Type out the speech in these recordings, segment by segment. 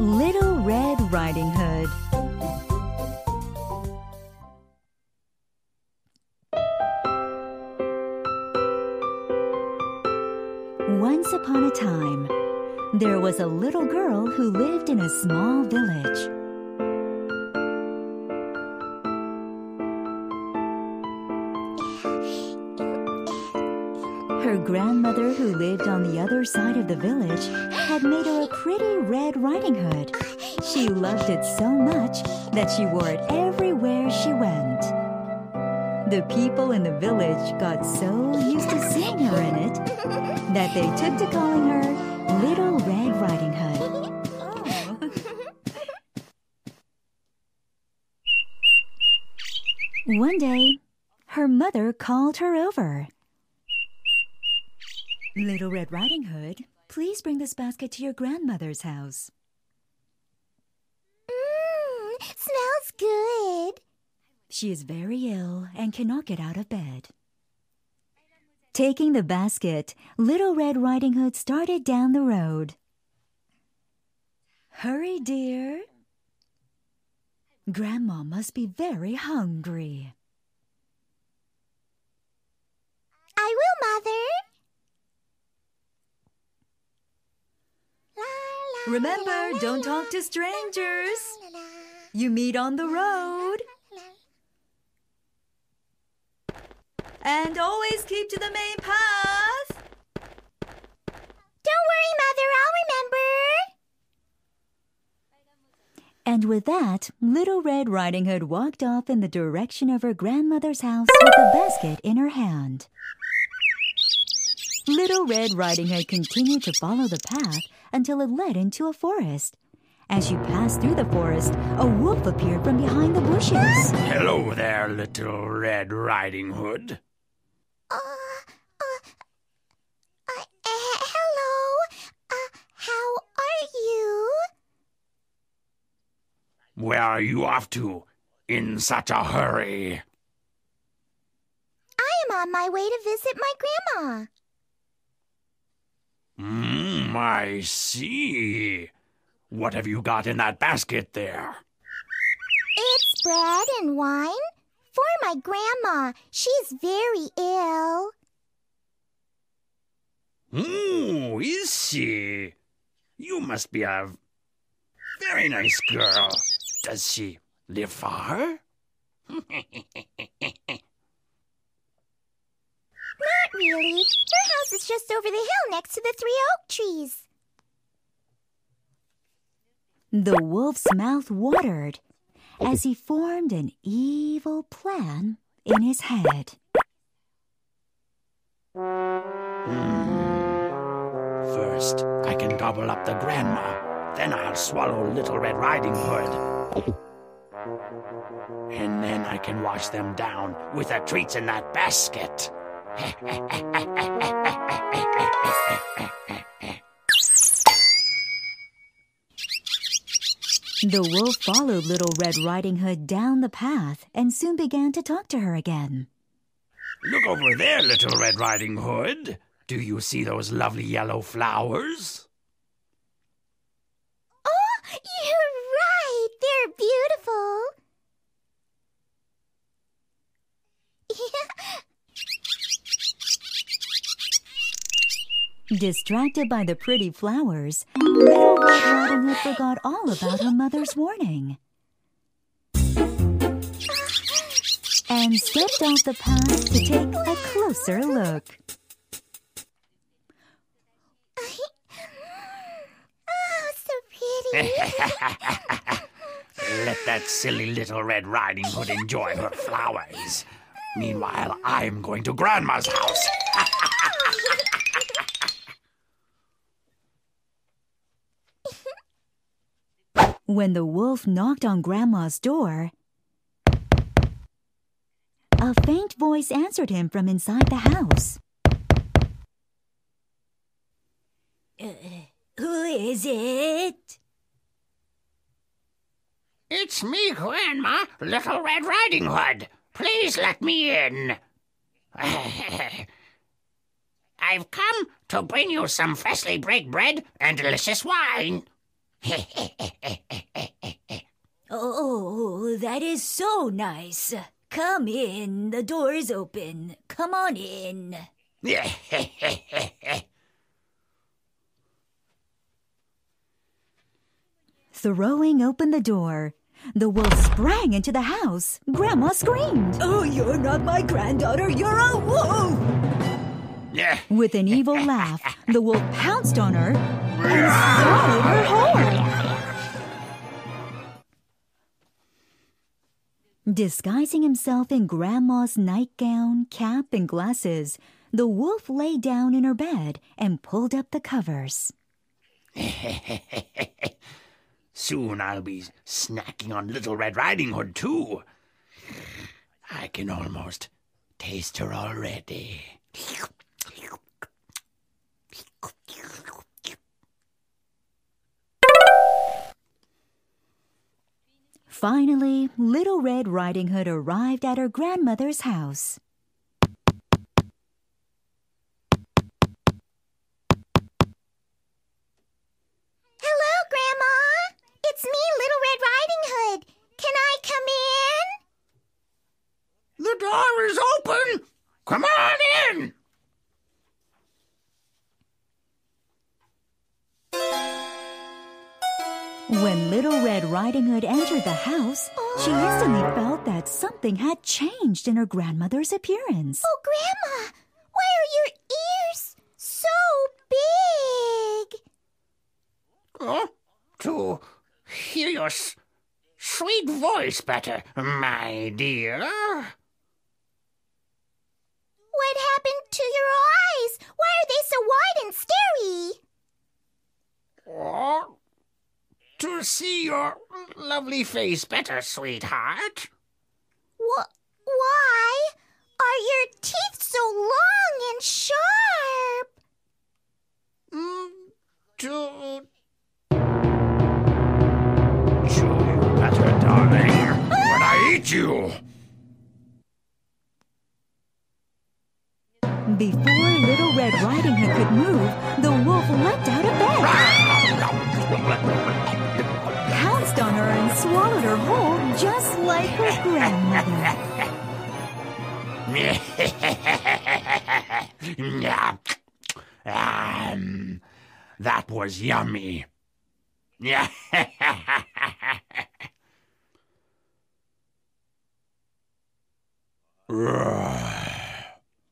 Little Red Riding Hood. Once upon a time, there was a little girl who lived in a small village. Her grandmother, who lived on the other side of the village, had made her a pretty red riding hood. She loved it so much that she wore it everywhere she went. The people in the village got so used to seeing her in it that they took to calling her Little Red Riding Hood. One day, her mother called her over. Little Red Riding Hood, please bring this basket to your grandmother's house. Mmm, smells good. She is very ill and cannot get out of bed. Taking the basket, Little Red Riding Hood started down the road. Hurry, dear. Grandma must be very hungry. I will, Mother. Remember, don't talk to strangers. You meet on the road. And always keep to the main path. Don't worry, Mother. I'll remember. And with that, Little Red Riding Hood walked off in the direction of her grandmother's house with the basket in her hand. Little Red Riding Hood continued to follow the path until it led into a forest. As you passed through the forest, a wolf appeared from behind the bushes. Hello there, little Red Riding Hood. Uh, uh, uh, uh, hello. Uh, how are you? Where are you off to in such a hurry? I am on my way to visit my grandma. I see. What have you got in that basket there? It's bread and wine for my grandma. She's very ill. Ooh, is she? You must be a very nice girl. Does she live far? Not really. Her house is just over the hill next to the three oak trees. The wolf's mouth watered as he formed an evil plan in his head. Hmm. First, I can gobble up the grandma. Then I'll swallow Little Red Riding Hood. And then I can wash them down with the treats in that basket. The wolf followed Little Red Riding Hood down the path and soon began to talk to her again. Look over there, Little Red Riding Hood. Do you see those lovely yellow flowers? Oh, you're right. They're beautiful. Distracted by the pretty flowers, Little Red Riding Hood forgot all about her mother's warning and stepped off the path to take a closer look. oh, so pretty. Let that silly little Red Riding Hood enjoy her flowers. Meanwhile, I'm going to Grandma's house. When the wolf knocked on Grandma's door, a faint voice answered him from inside the house. Uh, who is it? It's me, Grandma, Little Red Riding Hood. Please let me in. I've come to bring you some freshly baked bread and delicious wine. Oh, that is so nice. Come in. The door is open. Come on in. Throwing open the door, the wolf sprang into the house. Grandma screamed. Oh, you're not my granddaughter. You're a wolf. With an evil laugh, the wolf pounced on her and swallowed her whole. Disguising himself in Grandma's nightgown, cap, and glasses, the wolf lay down in her bed and pulled up the covers. Soon I'll be snacking on Little Red Riding Hood, too. I can almost taste her already. Finally, Little Red Riding Hood arrived at her grandmother's house. When Little Red Riding Hood entered the house, she instantly felt that something had changed in her grandmother's appearance. Oh, Grandma, why are your ears so big? Oh, to hear your s- sweet voice better, my dear. What happened to your eyes? Why are they so wide and scary? Oh, to see your lovely face better, sweetheart. Wh- why are your teeth so long and sharp? Mm, to chew you better, darling, when I eat you. Before Little Red Riding Hood could move, the wolf leapt out like her grandmother. um, that was yummy.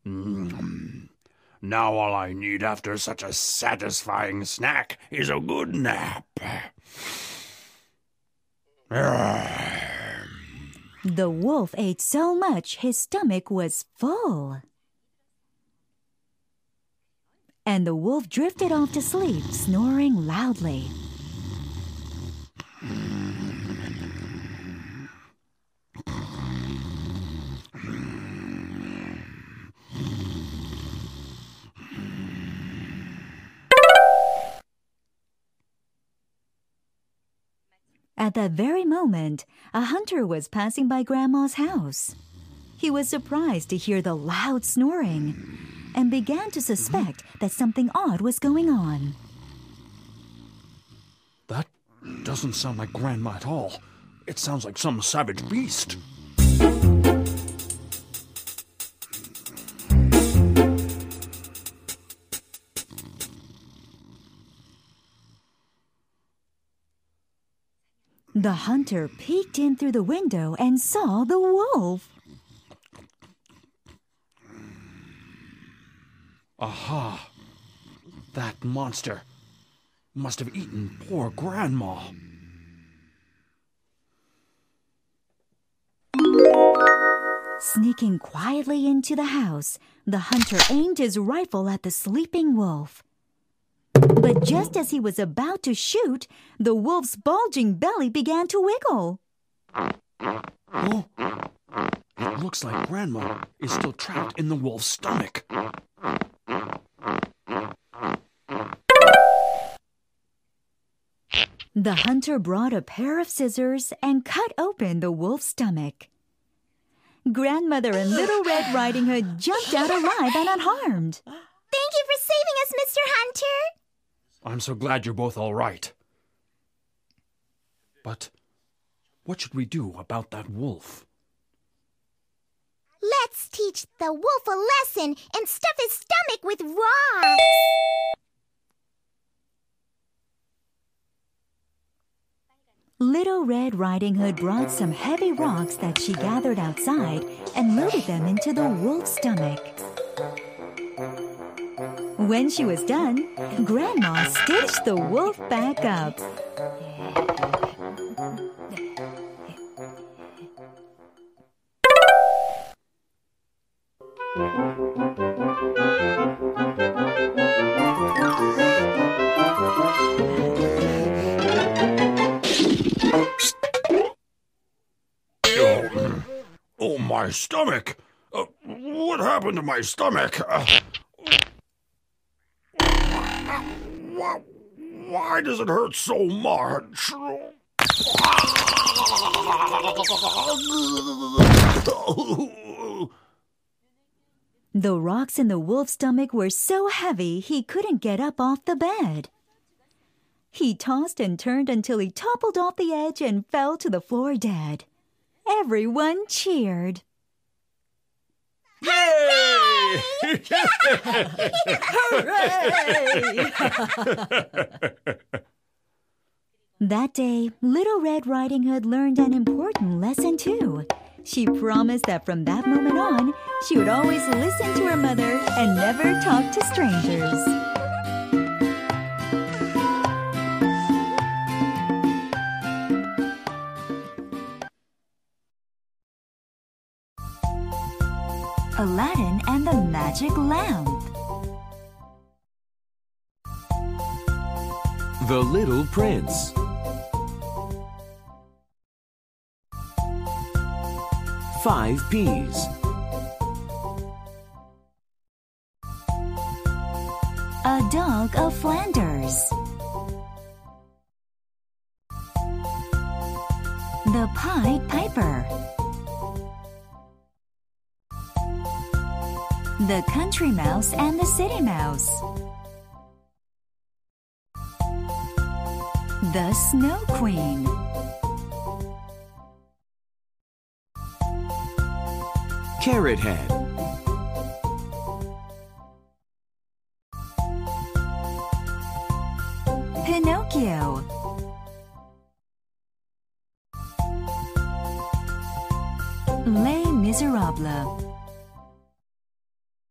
Mm. Now all I need after such a satisfying snack is a good nap. The wolf ate so much his stomach was full. And the wolf drifted off to sleep, snoring loudly. At that very moment, a hunter was passing by Grandma's house. He was surprised to hear the loud snoring and began to suspect that something odd was going on. That doesn't sound like Grandma at all. It sounds like some savage beast. The hunter peeked in through the window and saw the wolf. Aha! That monster must have eaten poor Grandma. Sneaking quietly into the house, the hunter aimed his rifle at the sleeping wolf. But just as he was about to shoot, the wolf's bulging belly began to wiggle. Oh, it looks like Grandma is still trapped in the wolf's stomach. The hunter brought a pair of scissors and cut open the wolf's stomach. Grandmother and Little Red Riding Hood jumped out alive and unharmed. Thank you for saving us, Mr. Hunter. I'm so glad you're both all right. But what should we do about that wolf? Let's teach the wolf a lesson and stuff his stomach with rocks. Little Red Riding Hood brought some heavy rocks that she gathered outside and loaded them into the wolf's stomach. When she was done, Grandma stitched the wolf back up. Oh, oh my stomach! Uh, what happened to my stomach? Uh, why, why does it hurt so much? The rocks in the wolf's stomach were so heavy he couldn't get up off the bed. He tossed and turned until he toppled off the edge and fell to the floor dead. Everyone cheered. Yay! That day, Little Red Riding Hood learned an important lesson too. She promised that from that moment on, she would always listen to her mother and never talk to strangers. Aladdin and the Magic Lamp. The Little Prince. Five peas. A dog of Flanders. The Pied Piper. The Country Mouse and the City Mouse. The Snow Queen. Carrot Head.